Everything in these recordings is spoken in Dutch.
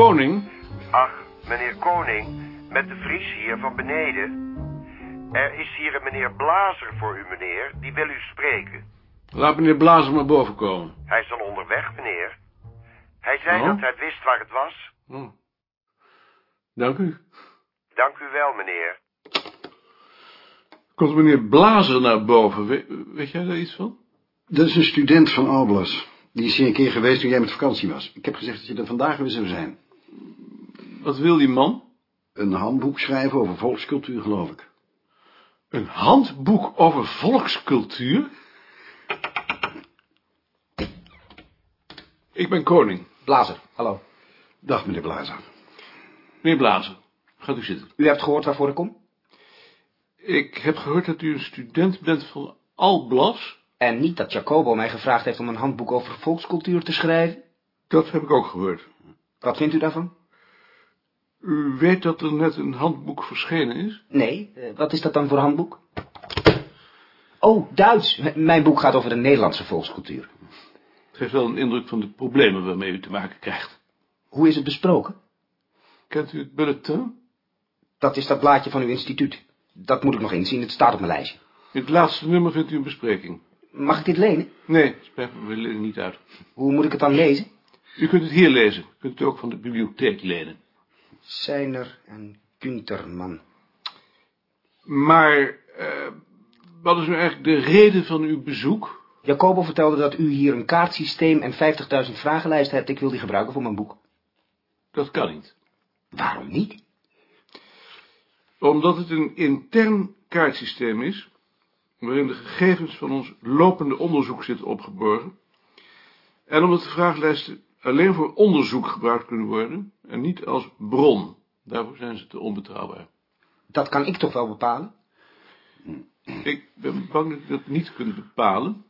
Koning? Ach, meneer Koning, met de Vries hier van beneden. Er is hier een meneer Blazer voor u, meneer. Die wil u spreken. Laat meneer Blazer maar boven komen. Hij is al onderweg, meneer. Hij zei Oh? dat hij wist waar het was. Oh. Dank u. Dank u wel, meneer. Komt meneer Blazer naar boven? We- weet jij daar iets van? Dat is een student van Alblas. Die is hier een keer geweest toen jij met vakantie was. Ik heb gezegd dat je er vandaag weer zou zijn. Wat wil die man? Een handboek schrijven over volkscultuur, geloof ik. Een handboek over volkscultuur? Ik ben Koning. Blazer, hallo. Dag, meneer Blazer. Meneer Blazer, gaat u zitten. U hebt gehoord waarvoor ik kom? Ik heb gehoord dat u een student bent van Alblas. En niet dat Jacobo mij gevraagd heeft om een handboek over volkscultuur te schrijven? Dat heb ik ook gehoord. Wat vindt u daarvan? U weet dat er net een handboek verschenen is? Nee, eh, wat is dat dan voor handboek? Oh, Duits. M- Mijn boek gaat over de Nederlandse volkscultuur. Het geeft wel een indruk van de problemen waarmee u te maken krijgt. Hoe is het besproken? Kent u het bulletin? Dat is dat blaadje van uw instituut. Dat moet ik nog inzien, het staat op mijn lijstje. In het laatste nummer vindt u een bespreking. Mag ik dit lenen? Nee, spijt me, we lenen niet uit. Hoe moet ik het dan lezen? U kunt het hier lezen. U kunt het ook van de bibliotheek lenen. Seiner en Kunterman. Maar, eh, wat is nu eigenlijk de reden van uw bezoek? Jacobo vertelde dat u hier een kaartsysteem en 50.000 vragenlijsten hebt. Ik wil die gebruiken voor mijn boek. Dat kan niet. Waarom niet? Omdat het een intern kaartsysteem is, waarin de gegevens van ons lopende onderzoek zitten opgeborgen, en omdat de vragenlijsten alleen voor onderzoek gebruikt kunnen worden, en niet als bron. Daarvoor zijn ze te onbetrouwbaar. Dat kan ik toch wel bepalen? Ik ben bang dat u dat niet kunt bepalen,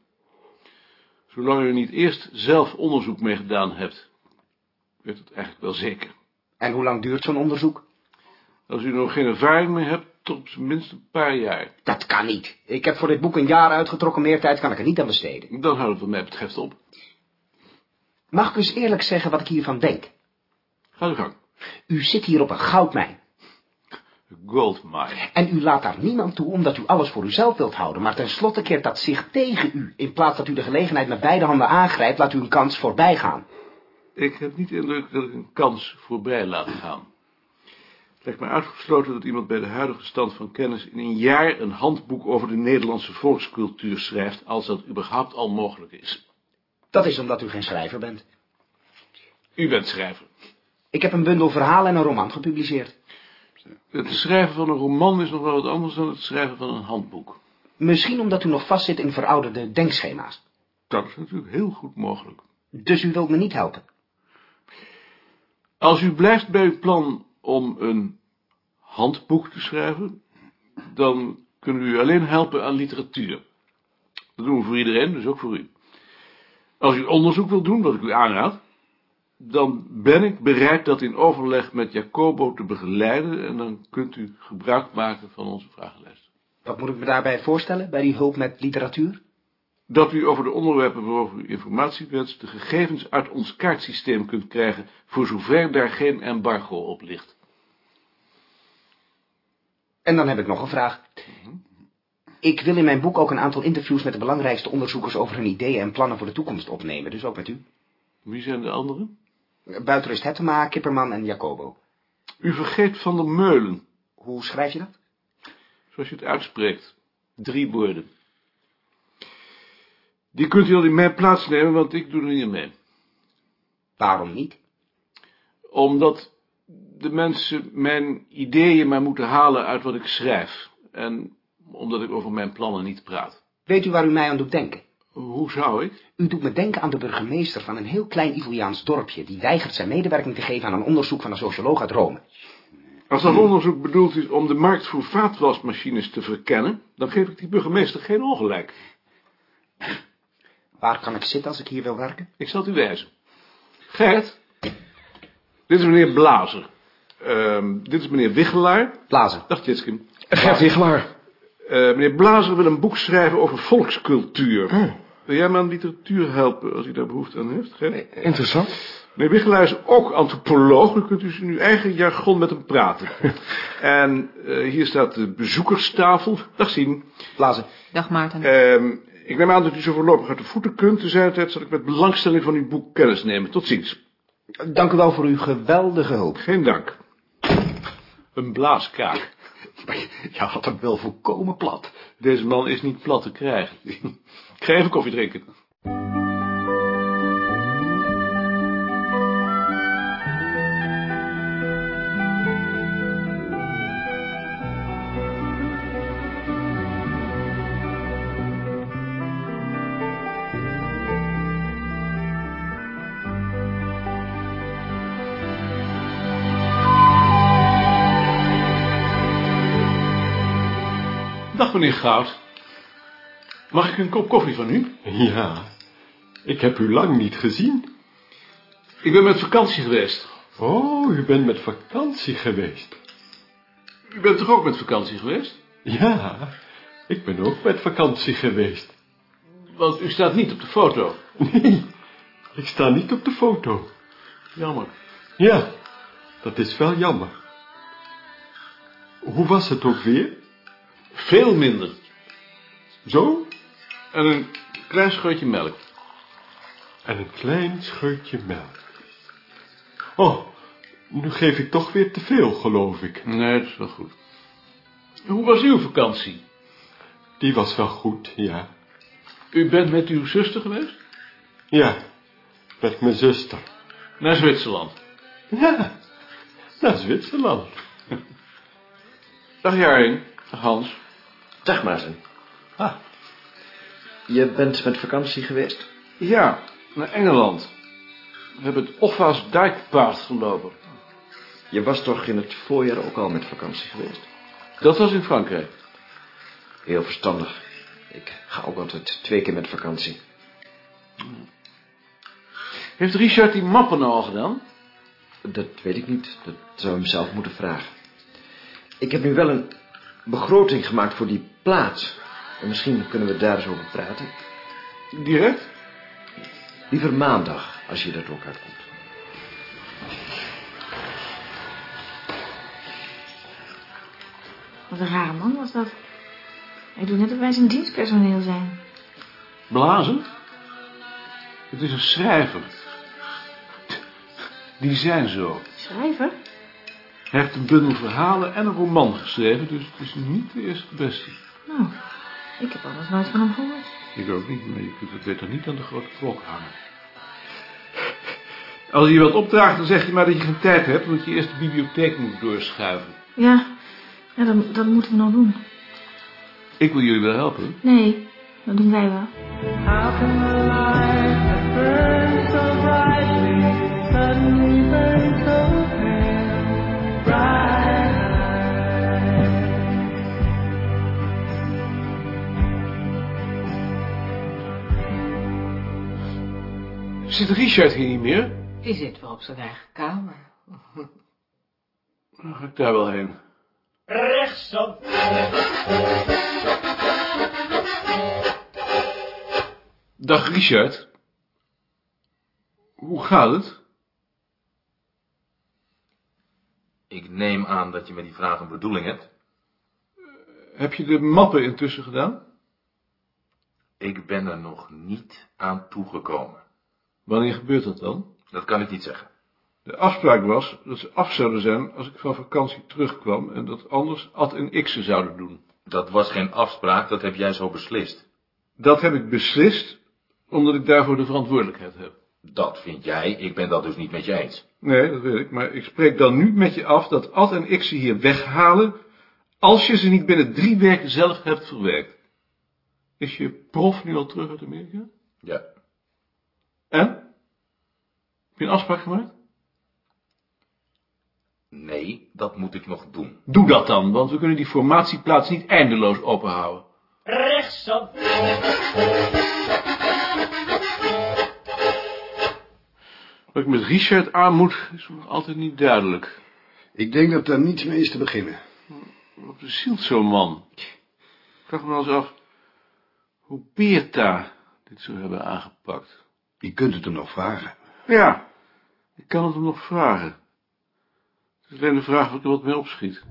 zolang u niet eerst zelf onderzoek mee gedaan hebt. Ik weet het eigenlijk wel zeker. En hoe lang duurt zo'n onderzoek? Als u nog geen ervaring mee hebt, tot op zijn minst een paar jaar. Dat kan niet. Ik heb voor dit boek een jaar uitgetrokken, meer tijd kan ik er niet aan besteden. Dan houdt het wat mij betreft op. Mag ik eens eerlijk zeggen wat ik hiervan denk? Ga uw gang. U zit hier op een goudmijn. Goldmine. En u laat daar niemand toe omdat u alles voor uzelf wilt houden. Maar tenslotte keert dat zich tegen u. In plaats dat u de gelegenheid met beide handen aangrijpt, laat u een kans voorbij gaan. Ik heb niet de indruk dat ik een kans voorbij laat gaan. Het lijkt me uitgesloten dat iemand bij de huidige stand van kennis in een jaar een handboek over de Nederlandse volkscultuur schrijft, als dat überhaupt al mogelijk is. Dat is omdat u geen schrijver bent. U bent schrijver. Ik heb een bundel verhalen en een roman gepubliceerd. Het schrijven van een roman is nog wel wat anders dan het schrijven van een handboek. Misschien omdat u nog vastzit in verouderde denkschema's. Dat is natuurlijk heel goed mogelijk. Dus u wilt me niet helpen. Als u blijft bij uw plan om een handboek te schrijven, dan kunnen we u alleen helpen aan literatuur. Dat doen we voor iedereen, dus ook voor u. Als u onderzoek wilt doen, wat ik u aanraad, dan ben ik bereid dat in overleg met Jacobo te begeleiden en dan kunt u gebruik maken van onze vragenlijst. Wat moet ik me daarbij voorstellen, bij die hulp met literatuur? Dat u over de onderwerpen waarover u informatie wenst, de gegevens uit ons kaartsysteem kunt krijgen, voor zover daar geen embargo op ligt. En dan heb ik nog een vraag. Ik wil in mijn boek ook een aantal interviews met de belangrijkste onderzoekers over hun ideeën en plannen voor de toekomst opnemen, dus ook met u. Wie zijn de anderen? Buitenrust Hettema, Kipperman en Jacobo. U vergeet Van der Meulen, Hoe schrijf je dat? zoals je het uitspreekt. Drie woorden. Die kunt u al in mijn plaats nemen, want ik doe er niet mee. Waarom niet? Omdat de mensen mijn ideeën maar moeten halen uit wat ik schrijf. En omdat ik over mijn plannen niet praat. Weet u waar u mij aan doet denken? Hoe zou ik? U doet me denken aan de burgemeester van een heel klein Italiaans dorpje... die weigert zijn medewerking te geven aan een onderzoek van een socioloog uit Rome. Als dat onderzoek bedoeld is om de markt voor vaatwasmachines te verkennen, dan geef ik die burgemeester geen ongelijk. Waar kan ik zitten als ik hier wil werken? Ik zal het u wijzen. Gert, dit is meneer Blazer. Ehm, dit is meneer Wichelaar. Blazen. Dag Jitskin. Gert Wichelaar. Eh, meneer Blazer wil een boek schrijven over volkscultuur. Wil jij me aan literatuur helpen als hij daar behoefte aan heeft? Geen? Interessant. Meneer Wichelaar is ook antropoloog, dan kunt u in uw eigen jargon met hem praten. en eh, hier staat de bezoekerstafel. Dag zien. Blazen. Dag Maarten. Ehm, ik neem aan dat u zo voorlopig uit de voeten kunt. Tijd zal ik met belangstelling van uw boek kennis nemen. Tot ziens. Dank u wel voor uw geweldige hulp. Geen dank. Een blaaskaak. Je had hem wel volkomen plat. Deze man is niet plat te krijgen. Ik ga even koffie drinken. Dag meneer Goud. Mag ik een kop koffie van u? Ja, ik heb u lang niet gezien. Ik ben met vakantie geweest. Oh, u bent met vakantie geweest. U bent toch ook met vakantie geweest? Ja, ik ben ook met vakantie geweest. Want u staat niet op de foto. Nee, ik sta niet op de foto. Jammer. Ja, dat is wel jammer. Hoe was het ook weer? Veel minder. Zo? En een klein scheutje melk. En een klein scheutje melk. Oh, nu geef ik toch weer te veel, geloof ik. Nee, dat is wel goed. Hoe was uw vakantie? Die was wel goed, ja. U bent met uw zuster geweest? Ja, met mijn zuster. Naar Zwitserland. Ja, naar Zwitserland. Dag Jaring. Hans. Dag Maarten. Ah. Je bent met vakantie geweest? Ja, naar Engeland. We hebben het Offa's dijkpaard gelopen. Je was toch in het voorjaar ook al met vakantie geweest? Dat was in Frankrijk. Heel verstandig. Ik ga ook altijd twee keer met vakantie. Heeft Richard die mappen nou al gedaan? Dat weet ik niet. Dat zou hem zelf moeten vragen. Ik heb nu wel een begroting gemaakt voor die plaats. En misschien kunnen we daar eens over praten. Direct? Liever maandag, als je dat ook uitkomt. Wat een rare man was dat. Hij doet net of wij zijn dienstpersoneel zijn. Blazen? Het is een schrijver. Die zijn zo. Schrijver? Hij heeft een bundel verhalen en een roman geschreven, dus het is niet de eerste beste. Nou, ik heb anders nooit van hem gehoord. Ik ook niet, maar je kunt het beter niet aan de grote klok hangen. Als je wat opdraagt, dan zeg je maar dat je geen tijd hebt, omdat je eerst de bibliotheek moet doorschuiven. Ja, ja dat, dat moeten we nog doen. Ik wil jullie wel helpen. Nee, dat doen wij wel. Zit Richard hier niet meer? Die zit wel op zijn eigen kamer. Dan ga ik daar wel heen. Rechtsop. Dag Richard. Hoe gaat het? Ik neem aan dat je met die vraag een bedoeling hebt. Heb je de mappen intussen gedaan? Ik ben er nog niet aan toegekomen. Wanneer gebeurt dat dan? Dat kan ik niet zeggen. De afspraak was dat ze af zouden zijn als ik van vakantie terugkwam en dat anders Ad en X'en zouden doen. Dat was geen afspraak, dat heb jij zo beslist. Dat heb ik beslist, omdat ik daarvoor de verantwoordelijkheid heb. Dat vind jij, ik ben dat dus niet met je eens. Nee, dat weet ik, maar ik spreek dan nu met je af dat Ad en X'en hier weghalen, als je ze niet binnen drie weken zelf hebt verwerkt. Is je prof nu al terug uit Amerika? Ja. En? Heb je een afspraak gemaakt? Nee, dat moet ik nog doen. Doe dat dan, want we kunnen die formatieplaats niet eindeloos openhouden. Rechtsop. Wat ik met Richard aan moet, is nog altijd niet duidelijk. Ik denk dat daar niets mee is te beginnen. Wat bezielt zo'n man? Ik vraag me wel eens af hoe Beerta dit zou hebben aangepakt. Je kunt het hem nog vragen. Ja, ik kan het hem nog vragen. Het is alleen de vraag of ik er wat mee opschiet.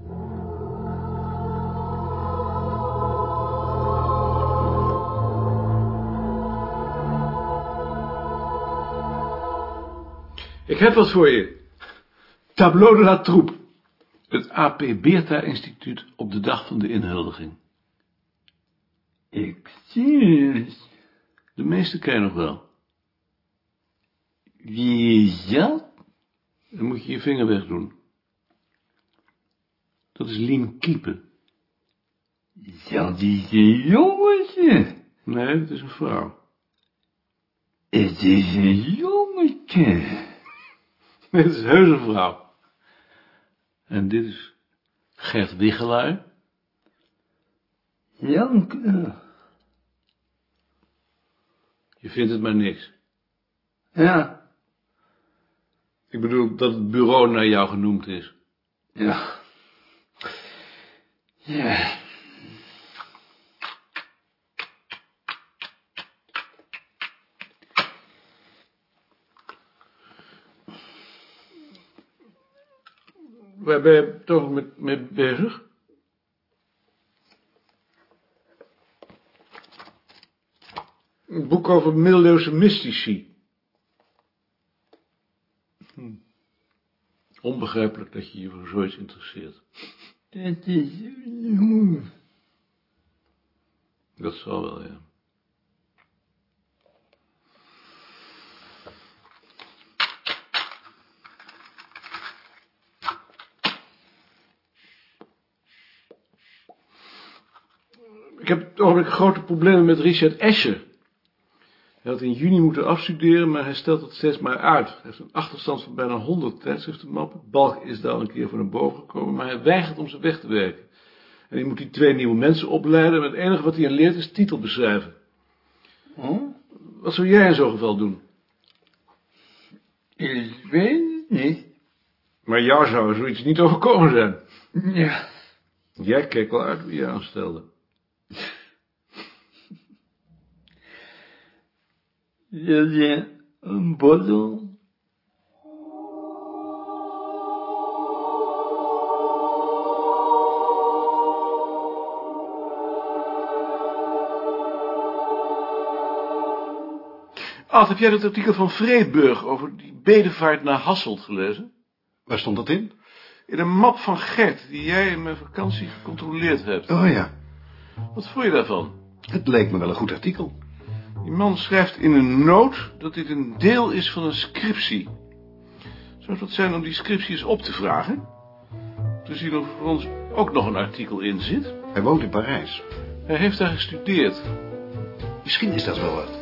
Ik heb wat voor je. Tableau de la Troupe. Het AP Beerta Instituut op de dag van de inhuldiging. Ik zie het. De meeste ken je nog wel. Dat? Dan moet je je vinger wegdoen. Dat is Lien Kiepen. Is een jongetje. Nee, dat is een vrouw. Het is een jongetje. Nee, het is heus een vrouw. En dit is Gert Wiggelui. Janke. Je vindt het maar niks. Ja. Ik bedoel dat het bureau naar jou genoemd is. Ja. Ja. Waar ben je toch met, mee bezig? Een boek over middeleeuwse mystici. Hm. Onbegrijpelijk dat je je voor zoiets interesseert. Dat is... Dat zal wel, ja. Ik heb ogenblik grote problemen met Richard Escher. Hij had in juni moeten afstuderen, maar hij stelt het steeds maar uit. Hij heeft een achterstand van bijna 100 tijdschriftenmappen. Balk is daar al een keer voor naar boven gekomen, maar hij weigert om ze weg te werken. En hij moet die twee nieuwe mensen opleiden, en het enige wat hij aan leert is titel beschrijven. Wat zou jij in zo'n geval doen? Ik weet het niet. Maar jou zou zoiets niet overkomen zijn. Ja. Jij keek wel uit wie je aanstelde. Wil je een borrel? Ad, heb jij dat artikel van Vreeburg over die bedevaart naar Hasselt gelezen? Waar stond dat in? In een map van Gert, die jij in mijn vakantie gecontroleerd hebt. Oh ja, Wat vond je daarvan? het leek me wel een goed artikel. Die man schrijft in een noot dat dit een deel is van een scriptie. Zou het wat zijn om die scriptie eens op te vragen? Te zien of er voor ons ook nog een artikel in zit. Hij woont in Parijs. Hij heeft daar gestudeerd. Misschien is dat wel wat.